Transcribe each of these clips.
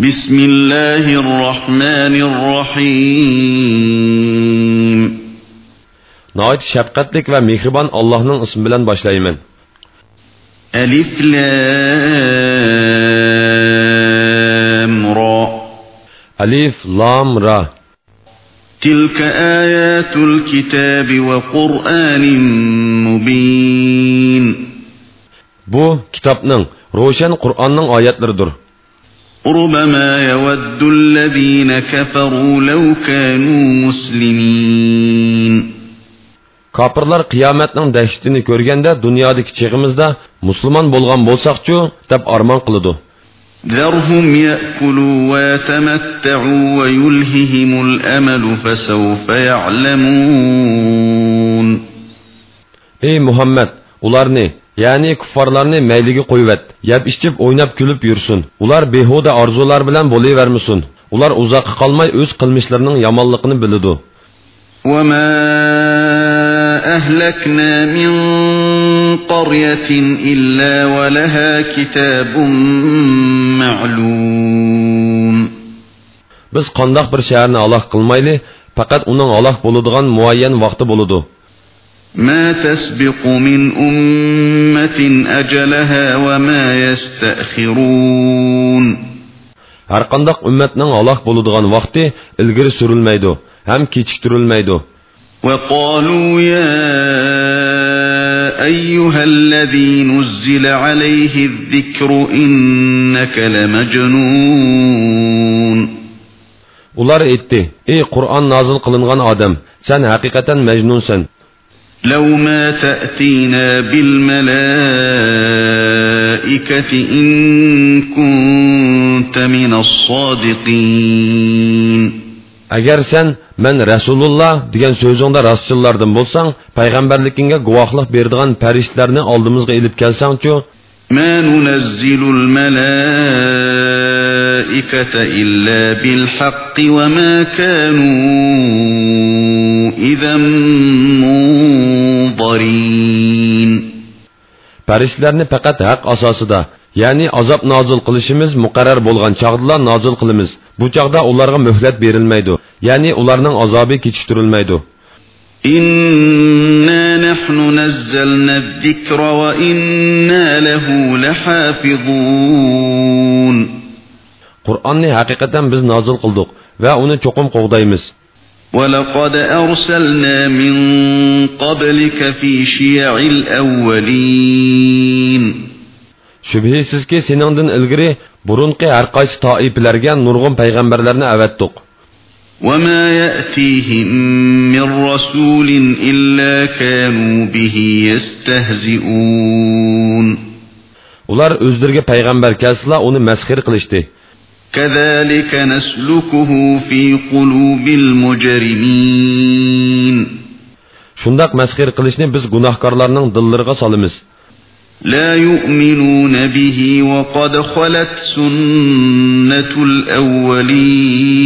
بسم الله الرحمن الرحيم Nəhayət şəfqətlik və mehriban Allah'ın ismi bilan başlayman. ألف لام را Alif, Lam, Ra. تلك آيات الكتاب وقرآن مبين Bu kitobning, ro'shan Qur'onning oyatlaridir. ربما يود الذين كفروا لو كانوا مسلمين Kafirlar qiyomatning dahshatini ko'rganda dunyodagi chig'imizda musulmon bo'lgan bo'lsaqchu deb armon qiladi. ذرهم يأكلوا ويتمتعوا ويلههم الأمل فسوف يعلمون Ey Muhammad, ularni, ya'ni kuffarlarni mayliga qo'yvat, yeb ichib o'ynab kulib yursin. Ular behuda orzular bilan bo'lavermasin. Ular uzoqqa qolmay o'z qilmishlarining yomonligini biladi. وما أهلكنا من قرية إلا ولها كتاب معلوم Biz qandoq bir shaharni aloq qilmayli, faqat uning aloq bo'ladigan muayyan vaqti bo'ladi. ما تسبق من أمة أجلها وما يستأخرون هر قندق أمتنا الله بلدغان وقت إلغير سرلميدو هم الميدو. وقالوا يا أيها الذي نزل عليه الذكر إنك لمجنون Ular etti, ey Kur'an nazıl kılıngan adam, sen hakikaten mecnunsen. لو ما تأتينا بالملائكة إن كنت من الصادقين Agar sen men Rasululloh degan so'zingda rostchillardan bo'lsang, payg'ambarligingga guvohlik beradigan farishtalarni oldimizga ilib kelsangchu, ما ننزل الملائكة إلا بالحق وما كانوا إذا منظرين farishtalarni faqat haq asosida, ya'ni azob nozil qilishimiz muqarrar bo'lgan chaqdala nozil qilamiz. Bu chaqda ularga muhlat berilmaydi, ya'ni ularning azobi kechiktirilmaydi. إنا نحن نزلنا الذكر وإنا له لحافظون Qur'onni haqiqatan biz nozil qildik va uni cho'qim qo'g'daymiz. ولقد أرسلنا من قبلك في شيع الأولين Shubhisizki seningdan ilgari burunqi har qaysi toifalarga nurg'un payg'ambarlarni avatdiq. وما يأتيهم من رسول إلا كانوا به يستهزئون Ular o'zlariga payg'ambar kelsa, uni masxir qilishdi. كذلك نسلكه في قلوب المجرمين Shundaq masxir qilishni biz gunohkorlarning dillariga solamiz. لا يؤمنون به وقد خلت سنة الأولين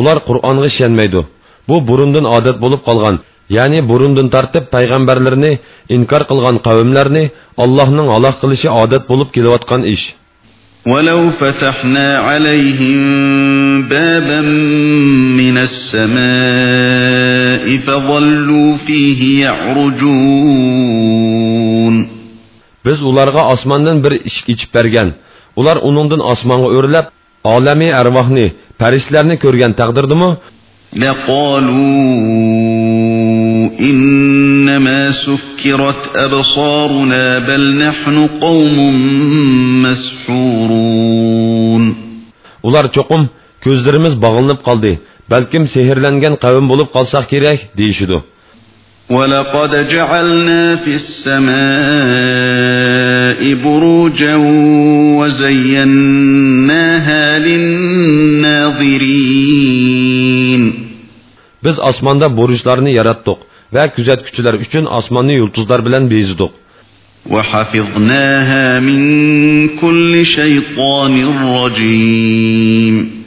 Ular Qur'onga ishonmaydi. Bu burundan odat bo'lib qolgan, ya'ni burundan tortib payg'ambarlarni inkor qilgan qavmlarni Allohning aloq qilishi odat bo'lib kelayotgan ish. ولو فتحنا عليهم بابا من السماء فظلوا فيه يعرجون Biz ularga osmondan bir eshik ichib bergan. Ular uningdan osmonga o'rlab, olamiy arvohni, farishtalarni ko'rgan taqdirdimi? لقالوا إنما سكرت أبصارنا بل نحن قوم مسحورون Ular cho'qim ko'zlarimiz bog'lanib qoldi. Balkim sehrlangan qavm bo'lib qolsak kerak, deyishidu. ولقد جعلنا في السماء بروجا وزيناها للناظرين Biz osmonda burujlarni yaratdik va kuzatuvchilar uchun osmonni yulduzlar bilan bezidik. وحفظناها من كل شيطان رجيم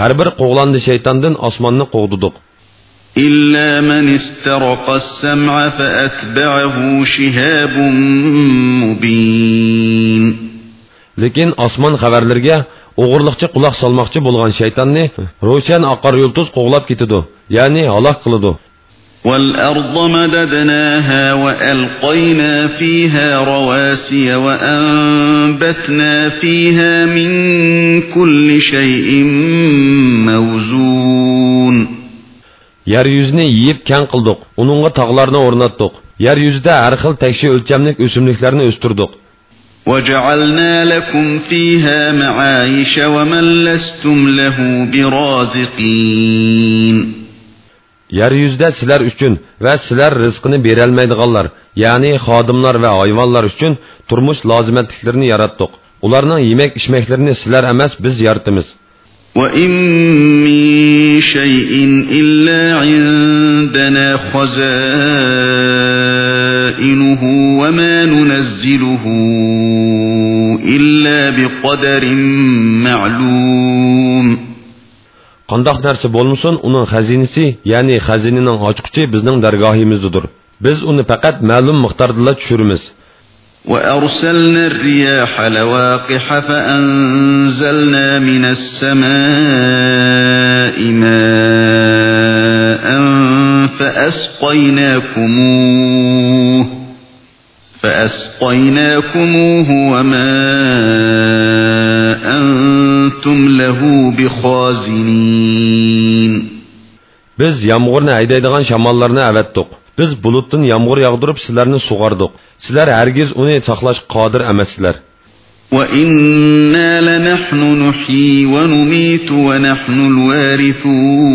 Har bir qo'g'landi shaytondan osmonni qo'g'didik. إلا من استرق السمع فأتبعه شهاب مبين lekin osmon xabarlariga o'g'irliqcha quloq solmoqchi bo'lgan shaytonni ro'shan oqar yulduz qo'g'lab ketidi ya'ni halok qiladi والأرض مددناها وألقينا فيها رواسي وأنبتنا فيها من كل شيء موزون yeryüzini yiyip kang qildik uningga tog'larni o'rnatdik yer yuzida har xil tekshi o'lchamlik o'simliklarni o'stirdik وجعلنا لكم فيها معايش ومن لستم له برازقين yer yuzida sizlar uchun va sizlar rizqini berolmaydiganlar ya'ni xodimlar va hayvonlar uchun turmush lozimatliklarini yaratdik ularning yemak ichmaklarini sizlar emas biz yaratamiz وإن من شيء إلا عندنا خزائنه وما ننزله إلا بقدر معلوم qandoq narsa bo'lmasin uning xazinasi ya'ni xazinaning ochqichi bizning dargohimizdadir biz uni faqat ma'lum miqdordala tushiramiz وأرسلنا الرياح لواقح فأنزلنا من السماء ماء فأسقيناكموه فأسقيناكموه وما أنتم له بخازنين biz yomg'irni haydaydigan shamollarni avatdiq biz bulutdan yomg'ir yog'dirib sizlarni sug'ardiq sizlar hargiz uni saqlashga qodir emassizlar وَإِنَّا لَنَحْنُ نُحْيِي وَنُمِيتُ وَنَحْنُ الْوَارِثُونَ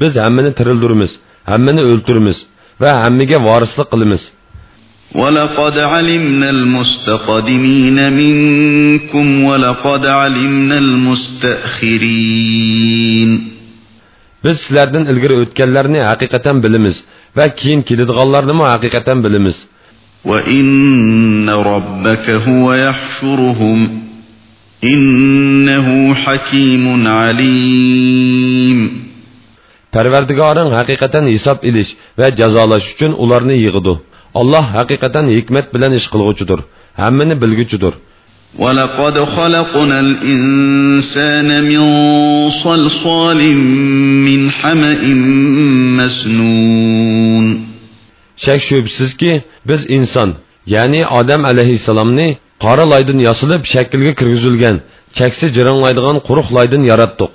biz hammani tirildiramiz hammani o'ltiramiz va hammaga vorislik qilamiz وَلَقَدْ عَلِمْنَا الْمُسْتَقْدِمِينَ مِنكُمْ وَلَقَدْ عَلِمْنَا الْمُسْتَأْخِرِينَ biz sizlardan ilgari o'tganlarni haqiqatan bilamiz va keyin keladiganlarni haqiqatan bilamiz وَإِنَّ رَبَّكَ هُوَ يَحْشُرُهُمْ إِنَّهُ حَكِيمٌ عَلِيمٌ parvardigoring haqiqatan hisob ilish va jazolash uchun ularni yig'idi alloh haqiqatan hikmat bilan ish qilg'uchidir hammani bilguchidir وَلَقَدْ خَلَقْنَا الْإِنسَانَ مِنْ صَلْصَالٍ مِنْ حَمَإٍ مَسْنُونٍ shak shubsizki biz inson ya'ni odam alayhissalomni qora loydan yosilib shaklga kirgizilgan chaksi jiranglaydigan quruq loydan yaratdik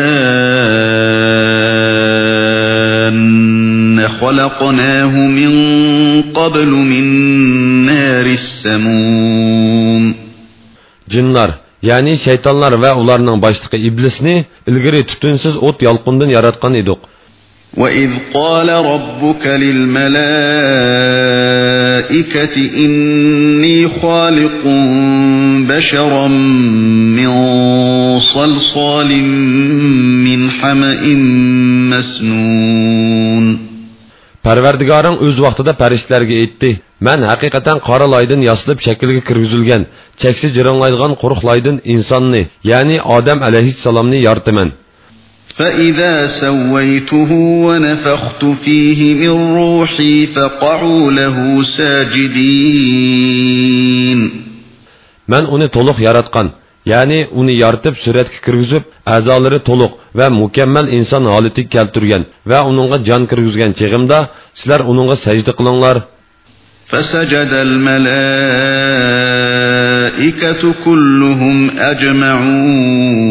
وَالْجَانَّ خَلَقْنَاهُ مِنْ قَبْلُ مِنْ نَارِ السَّمُومِ jinlar ya'ni shaytonlar va ularning boshlig'i iblisni ilgari tutunsiz o't yolqindan yaratgan edik وَإِذْ قَالَ رَبُّكَ لِلْمَلَائِكَةِ إِنِّي خَالِقٌ بَشَرًا مِنْ صَلْصَالٍ مِنْ حَمَإٍ مَسْنُونٍ parvardigoring o'z vaqtida farishtalarga aytdi man haqiqatan qora loydan yosilib shaklga kirgizilgan chaksi jiranglaydigan quruq loydan insonni ya'ni odam alayhissalomni yoritaman فَإِذَا سَوَّيْتُهُ وَنَفَخْتُ فِيهِ مِنْ رُوحِي فَقَعُوا لَهُ سَاجِدِينَ man uni to'liq yaratgan ya'ni uni yoritib suratga kirgizib a'zolari to'liq va mukammal inson holatiga keltirgan va uningga jon kirgizgan chig'imda sizlar uningga sajda qilinglar فَسَجَدَ الْمَلَائِكَةُ كُلُّهُمْ أَجْمَعُونَ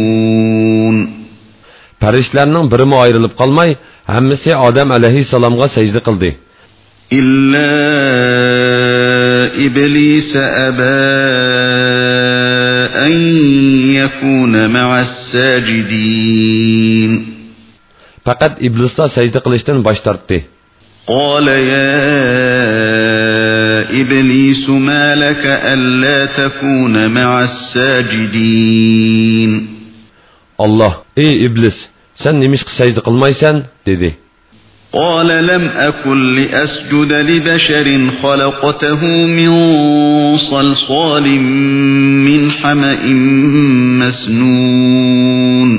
farishtalarning birimi ayrilib qolmay hammasi odam alayhissalomga sajda qildi إِلَّا إِبْلِيسَ أَبَى يكون مع الساجدين. فقد إبلس سجد قلشتن باشترتي قال يا إبليس ما لك ألا تكون مع الساجدين. الله إي إبليس سن نمشق سجد قلميسن دي قال لم أكن لأسجد لبشر خلقته من صلصال من حمأ مسنون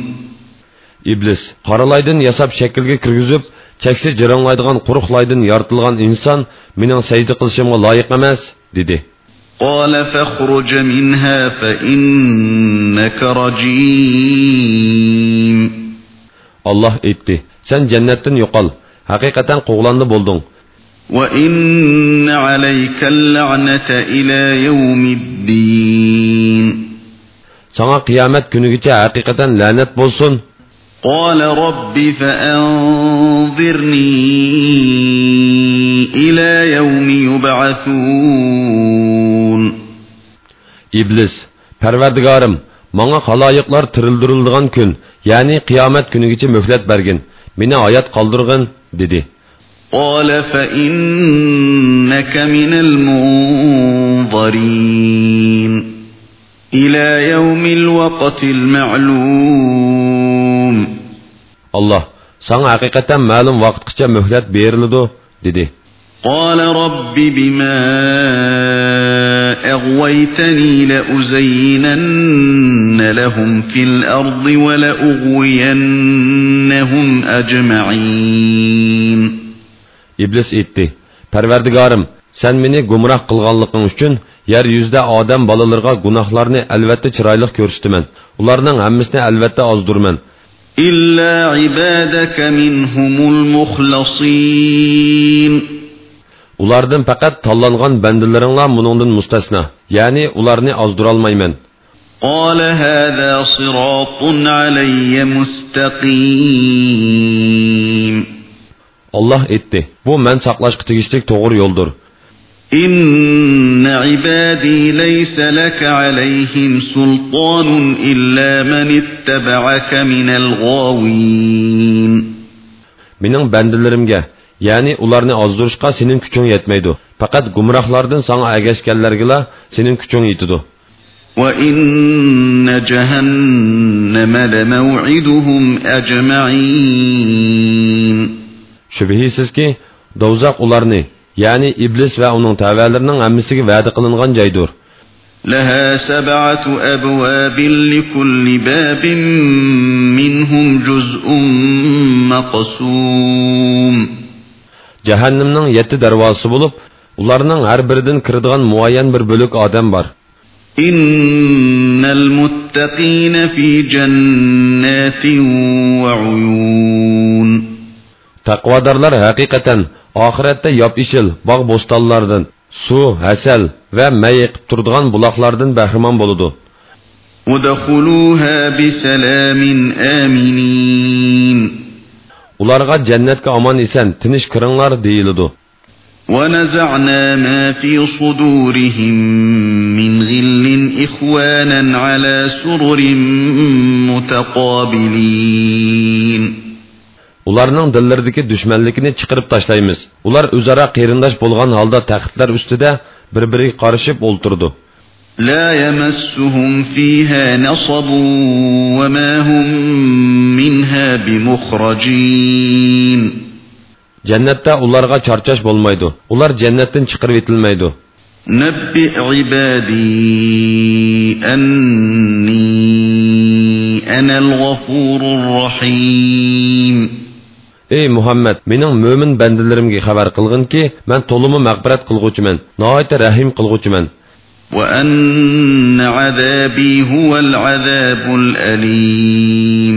iblis qoralaydin yasab shaklga kirgizib chaksi jiranglaydigan quruq loydan yoritilgan inson mening sajda qilishimga loyiq emas dedi قال فاخرج منها فإنك رجيم Allah aytdi sen jannatdan yo'qol haqiqatan quvlandi bo'lding وإن عليك اللعنة إلى يوم الدين sana qiyomat kunigacha haqiqatan la'nat bo'lsin قال رب فأنظرني إلى يوم يبعثون iblis parvardigorim manga xaloyiqlar tirildirildigan kun ya'ni qiyomat kunigacha muhlat bergin meni hayot qoldirg'in dedi قال فإنك من المنظرين. إلى يوم الوقت المعلوم. alloh sana haqiqatan ma'lum vaqtgacha muhlat beriladi dedi قال رب بما أغويتني لأزينن لهم في الأرض ولأغوينهم أجمعين. iblis aytdi parvardigorim sen meni gumroh qilganliging uchun yer yuzida odam bolalarga gunohlarni albatta chiroyli ko'rsataman ularning hammasini albatta ozdirman إلا عبادك منهم المخلصين ulardan faqat tanlangan bandalaringlar buningdan mustasno ya'ni ularni ozdirolmayman قال هذا صراط علي مستقيم olloh aytdi bu man saqlashga tegishlik to'g'ri yo'ldir إن عبادي ليس لك عليهم سلطان إلا من اتبعك من الغاوين mening bandalarimga ya'ni ularni ozdirishga sening kuching yetmaydi faqat gumrohlardan sanga agashganlargila sening kuching yetidi وإن جهنم لموعدهم أجمعين shubhisizki dovzaq ularni ya'ni iblis va uning tavalarining hammasiga va'da qilingan joydir لها سبعة أبواب لكل باب منهم جزء مقسوم jahannamning yetti darvozasi bo'lib ularning har biridan kiradigan muayyan bir bo'lik odam bor إن المتقين في جنات وعيون taqvodorlar haqiqatan oxiratda yop ishil bog' bo'stonlardan suv hasal va may eqib turadigan buloqlardan bahramon bo'ladi ادخلوها بسلام آمنين ularga jannatga omon eson tinch kiringlar deyiladi ونزعنا ما في صدورهم من غل إخوانا على سرر متقابلين ularning dillaridagi dushmanligini chiqarib tashlaymiz ular o'zaro qarindosh bo'lgan holda taxtlar ustida bir biriga qarishib o'ltirdi لا يمسهم فيها نصب وما هم منها بمخرجين jannatda ularga charchash bo'lmaydi ular jannatdan chiqarib etilmaydi نبئ عبادي أني أنا الغفور الرحيم ey muhammad mening mo'min bandalarimga xabar qilginki man to'limi mag'firat qilg'uchiman nihoyatda rahim qilg'uchiman وأن عذابي هو العذاب الأليم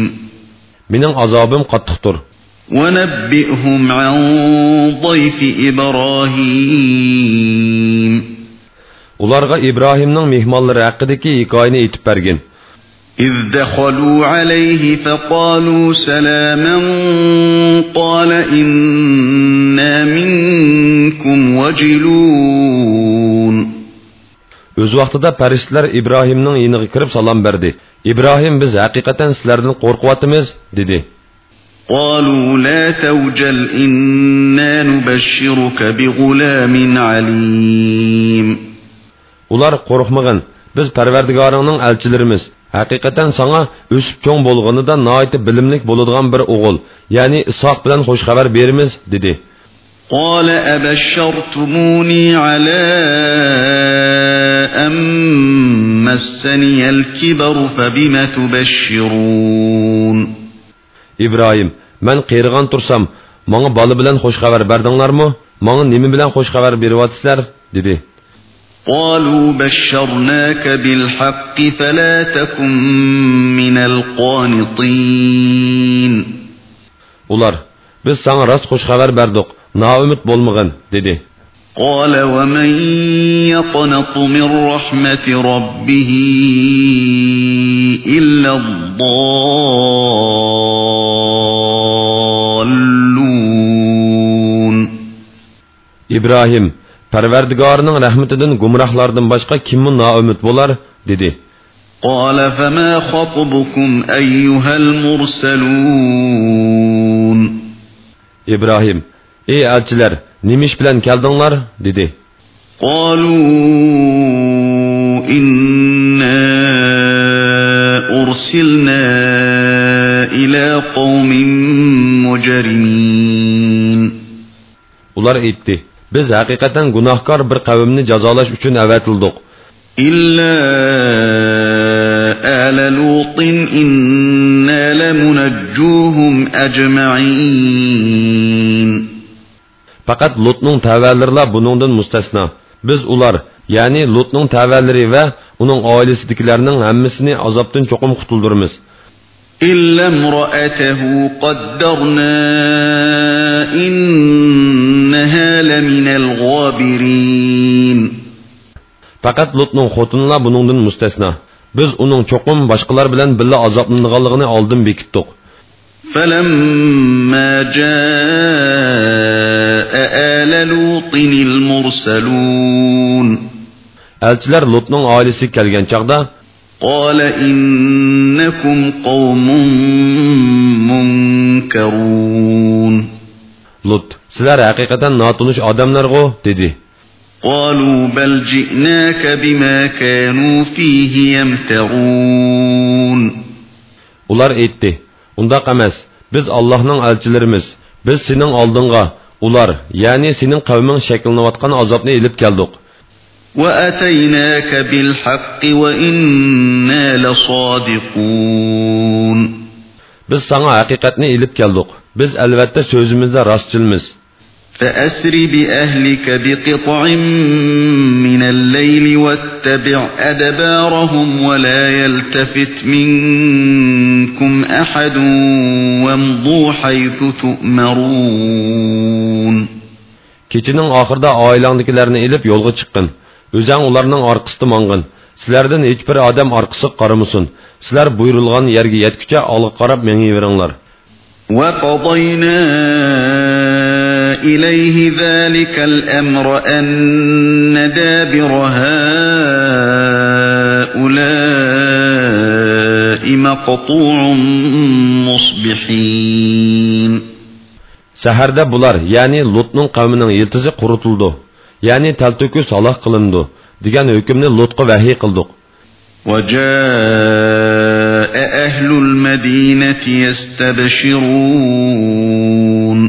mening azobim qattiqdir ونبئهم عن ضيف إبراهيم ularga ibrohimning mehmonlari haqidagi hikoyani aytib bergin إذ دخلوا عليه فقالوا سلاما قال إنا منكم وجلون o'z vaqtida farishtalar ibrohimning yiniga kirib salom berdi ibrohim biz haqiqatan sizlardan qo'rqyapmiz dedi قالوا لا توجل إنا نبشرك بغلام عليم ular qo'rqmag'in biz parvardigoringning elchilarimiz haqiqatan sanga o'sib cho'ng bo'lg'inida noiti bilimlik bo'ladigan bir o'g'il ya'ni isoq bilan xush xabar beramiz dedi قال أبشرتموني على أن مسني الكبر فبم تبشرون ibrohim man qiyirg'an tursam manga bola bilan xush xabar berdinglarmi manga nima bilan xush xabar beryapsizlar dedi قالوا بشرناك بالحق فلا تكن من القانطين. Ular biz sana xush xabar berdik noumid bo'lmag'in dedi. قال ومن يقنط من رحمة ربه إلا الضالون. Ibrohim parvardigorining rahmatidan gumrohlardan boshqa kimmi noumid bo'lar dedi قال فما خطبكم أيها المرسلون ibrohim ey elchilar nima ish bilan keldinglar dedi قالوا إنا أرسلنا إلى قوم مجرمين ular aytdi Biz haqiqatan gunohkor bir qavmni jazolash uchun avatildik إلا آل لوط إنا لمنجوهم أجمعين faqat lutning tavallarlar buningdan mustasno biz ular ya'ni lutning tavallari va uning oilasidagilarning hammasini azobdan cho'qim qutuldirmiz إلا امرأته قدرنا إنها لمن الغابرين faqat lutning xotinlar buningdan mustasno biz uning cho'qim boshqalar bilan birga azoblanganligini oldin bekitdik فلما جاء آل لوط المرسلون elchilar lutning oilasiga kelgan chog'da قال إنكم قوم منكرون lut sizlar haqiqatan notunish odamlarg'u dedi قالوا بل جئناك بما كانوا فيه يمترون ular aytdi undaq emas biz allohning elchilarimiz biz sening oldinga ular ya'ni sening qavming shakllanayotgan azobni ilib keldik وأتيناك بالحق وإنا لصادقون biz sana haqiqatni ilib keldik biz albatta so'zimizda rostchilmiz فأسر بأهلك بقطع من الليل واتبع أدبارهم ولا يلتفت منكم أحد وامضوا حيث تؤمرون kechining oxirida oilangdagilarni ilib yo'lga chiqqin o'zang ularning orqasida mong'in sizlardan hech bir odam orqasiga qaramasin sizlar buyurilgan yerga yetguncha olg'a qarab mengiveringlar وقضينا إليه ذلك الأمر أن دابر هؤلاء مقطوع مصبحين saharda bular ya'ni lutning qavmining yiltizi quritildi ya'ni talto'kis saloh qilindi degan hukmni lutga vahiy qildik وجاء أهل المدينة يستبشرون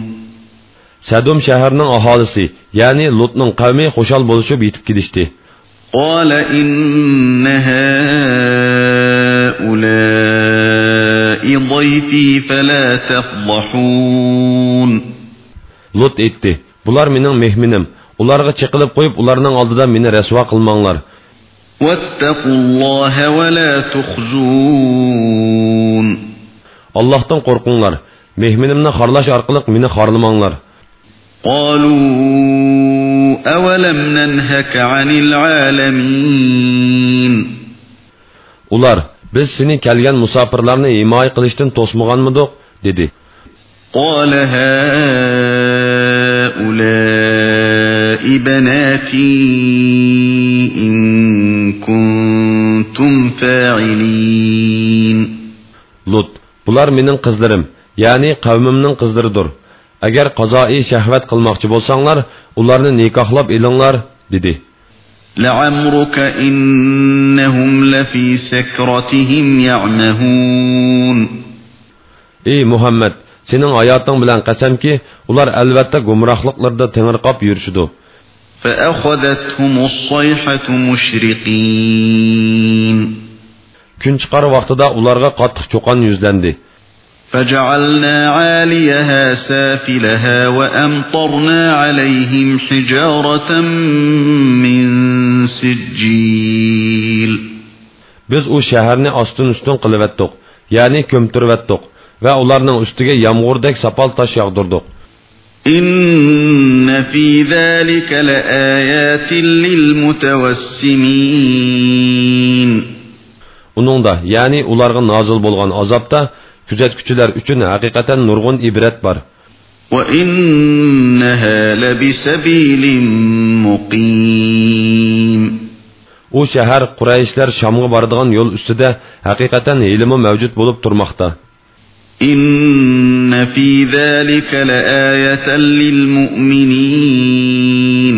sadum shahrining aholisi ya'ni lutning qavmi xushal bo'lishib yetib kelishdi قال إن هؤلاء ضيفي فلا تفضحون lut aytdi bular mening mehminim ularga chiqilib qo'yib ularning oldida meni rasvo qilmanglar allohdan qo'rqinglar mehminimni xorlash orqali meni xorlamanglar ular biz seni kelgan musofirlarni himoya qilishdan to'smaganmidik dedi قال هؤلاء بناتي إن كنتم فاعلين lut bular mening qizlarim ya'ni qavmimning qizlaridir agar qazoiy shahvat qilmoqchi bo'lsanglar ularni nikohlab ilinglar dedi لعمرك إنهم لفي سكرتهم يعمهون ey muhammad sening hayoting bilan qasamki ular albatta gumrohliqlarda tengirqab yurishidi فأخذتهم الصيحة مشرقين. كن چقار وقتدا اولارغا قاتق چوقان يزلندي فجعلنا عاليها سافلها وأمطرنا عليهم حجارة من سجيل. Biz o şəhərni astın üstün qılıvətdik, yəni kömtürvətdik və onların üstüge yamğurdək sapal taş yağdırdık. إن في ذلك لآيات للمتوسمين Uningda, ya'ni ularga nozil bo'lgan azobda kuzatuvchilar uchun haqiqatan nurg'un ibrat bor. وإنها لبسبيل مقيم U shahar Qurayshlar Shamga boradigan yo'l ustida haqiqatan ilmi mavjud bo'lib turmoqda. إن في ذلك لآية للمؤمنين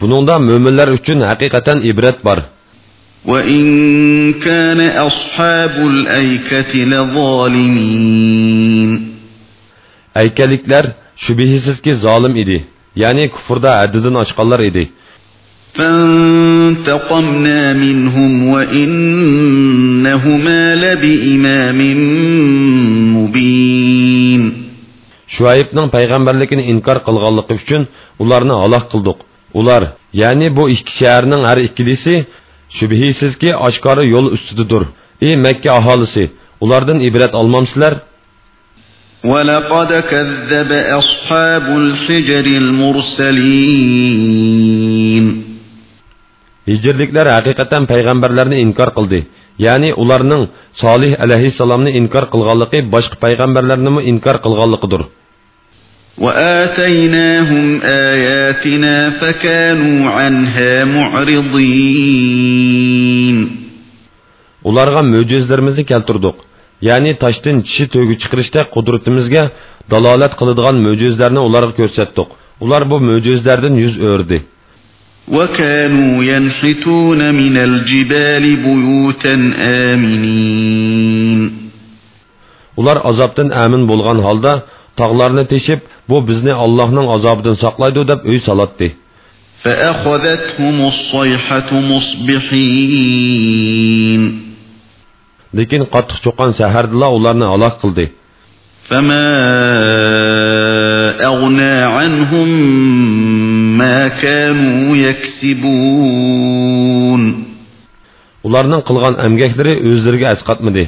Buningda mo'minlar uchun haqiqatan ibrat bor. وإن كان أصحاب الأيكة لظالمين Aykaliklar shubhisizki zolim edi, ya'ni kufrda haddidan oshqanlar edi. فانتقمنا منهم وإنهما لبإمام مبين Shuaybning payg'ambarligini inkor qilganligi uchun ularni halok qildik. Ular, ya'ni bu ikki shaharning har ikkilisi shubhisizki oshkora yo'l ustidadir. Ey Makka aholisi, ulardan ibrat olmamsizlar? ولقد كذب أصحاب الحجر المرسلين Hijrliklar haqiqatan payg'ambarlarni inkor qildi. Ya'ni ularning Solih alayhissalomni inkor qilganligi boshqa payg'ambarlarni ham inkor qilganligidir. وآتيناهم آياتنا فكانوا عنها معرضين Ularga mo'jizlarimizni keltirdik. Ya'ni toshdan tishi to'gi chiqarishda qudratimizga dalolat qiladigan mo'jizlarni ularga ko'rsatdik. Ular bu mo'jizlardan yuz o'rdi. وكانوا ينحتون من الجبال بيوتا آمنين Ular azobdan amin bo'lgan holda tog'larni teshib, bu bizni Allohning azobidan saqlaydi deb uy salatdi. Lekin qattiq cho'qqan sahardila ularni halok qildi. فما أغنى عنهم ما كانوا يكسبون Ularning qilgan amgaklari o'zlariga asqatmadi.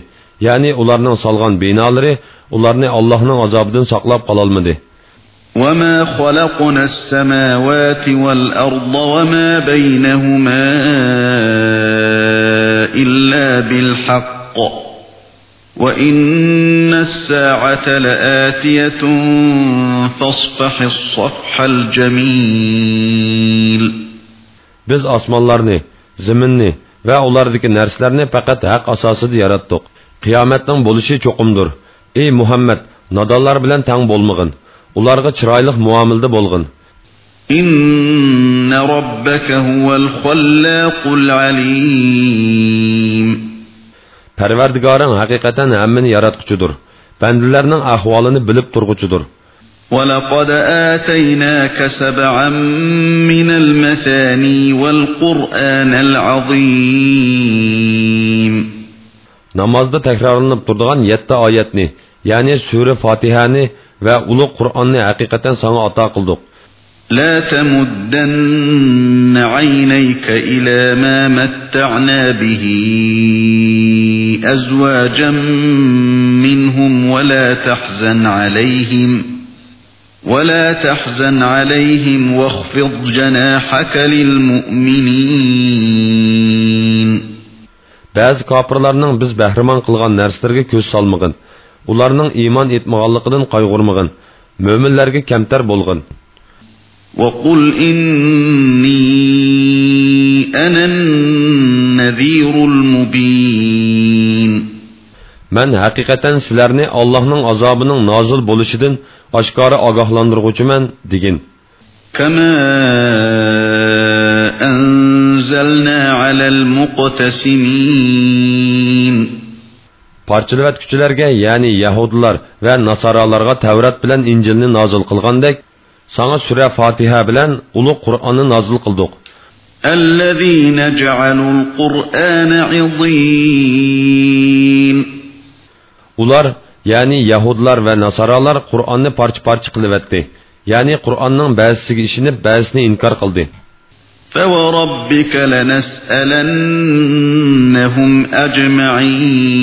Ya'ni ularning solgan binolari ularni Allohning azobidan saqlab qololmadi. وما خلقنا السماوات والأرض وما بينهما إلا بالحق وإن الساعة لآتية فاصفح الصفح الجميل Biz osmonlarni, zaminni va ulardagi narsalarni faqat haq asosida yaratdik. Qiyomatning bo'lishi cho'qimdir. Ey Muhammad, nodonlar bilan tang bo'lmag'in. Ularga chiroyli muomilda bo'lg'in. إن ربك هو الخلاق العليم Parvardigoring haqiqatan hammani yaratquchidir. Bandalarning ahvolini bilib turg'uchidir. ولقد آتيناك سبعا من المثاني والقرآن العظيم Namozda takrorlanib turadigan 7 oyatni, ya'ni sura Fatihani va ulug' Qur'onni haqiqatan sana ato qildik. لا تمدن عينيك إلى ما متعنا به أزواجا منهم ولا تحزن عليهم ولا تحزن عليهم واخفض جناحك للمؤمنين Ba'zi kofirlarning biz bahramon qilgan narsalarga ko'z solmag'in. Ularning iymon etmaganligidan qayg'urmag'in. Mo'minlarga kamtar bo'lg'in. وقل إني أنا النذير المبين Man haqiqatan sizlarni Allohning azobining nozil bo'lishidan oshkora ogohlantiruvchiman degin. كما أنزلنا على المقتسمين Parchalavatkuchilarga, ya'ni Yahudilar va Nasoralarga Tavrat bilan Injilni nozil qilgandek, sana sura Fatiha bilan ulug' Qur'onni nozil qildik. الذين جعلوا القرآن عضين Ular, ya'ni yahudlar va nasoralar qur'onni parcha parcha qilibyotdi ya'ni qur'onning ba'zisiga ishinib ba'zisini inkor qildi فوربك لنسألنهم أجمعين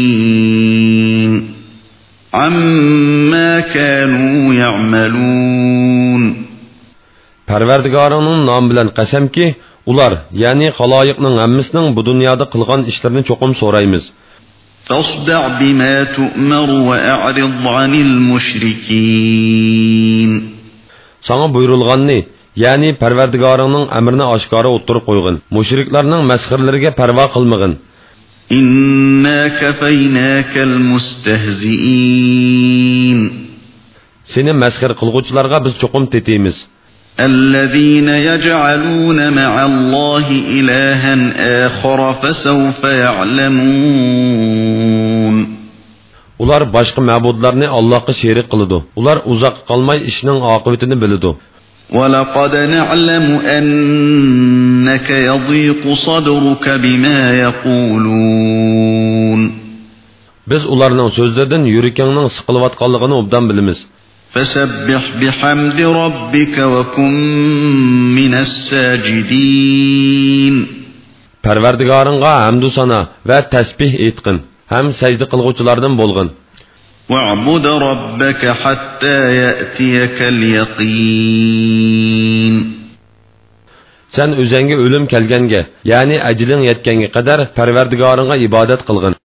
عما كانوا يعملون parvardigoringning nomi bilan qasamki ular ya'ni xaloyiqning hammasining bu dunyoda qilgan ishlarini cho'qim so'raymiz فاصدع بما تؤمر وأعرض عن المشركين sana buyurilganni ya'ni parvardigoringning amrini oshkora o'ttirib qo'yg'in mushriklarning masxirlariga parvo qilmag'in إنا كفيناك المستهزئين seni masxir qilg'uvchilarga biz cho'qim tetiymiz الذين يجعلون مع الله إلها آخر فسوف يعلمون ular boshqa ma'budlarni allohga sherik qiladi ular uzoq qolmay ishning oqibatini biladi ولقد نعلم أنك يضيق صدرك بما يقولون biz ularning so'zlaridan yuragingning siqilayotganligini obdan bilamiz فسبح بحمد ربك وكن من الساجدين parvardigoringga hamdu sana va tasbih aytqin ham sajda qilg'uvchilardan bo'lg'in واعبد ربك حتى يأتيك اليقين sen o'zanga o'lim kelganga ya'ni ajling yetganga qadar parvardigoringga ibodat qilg'in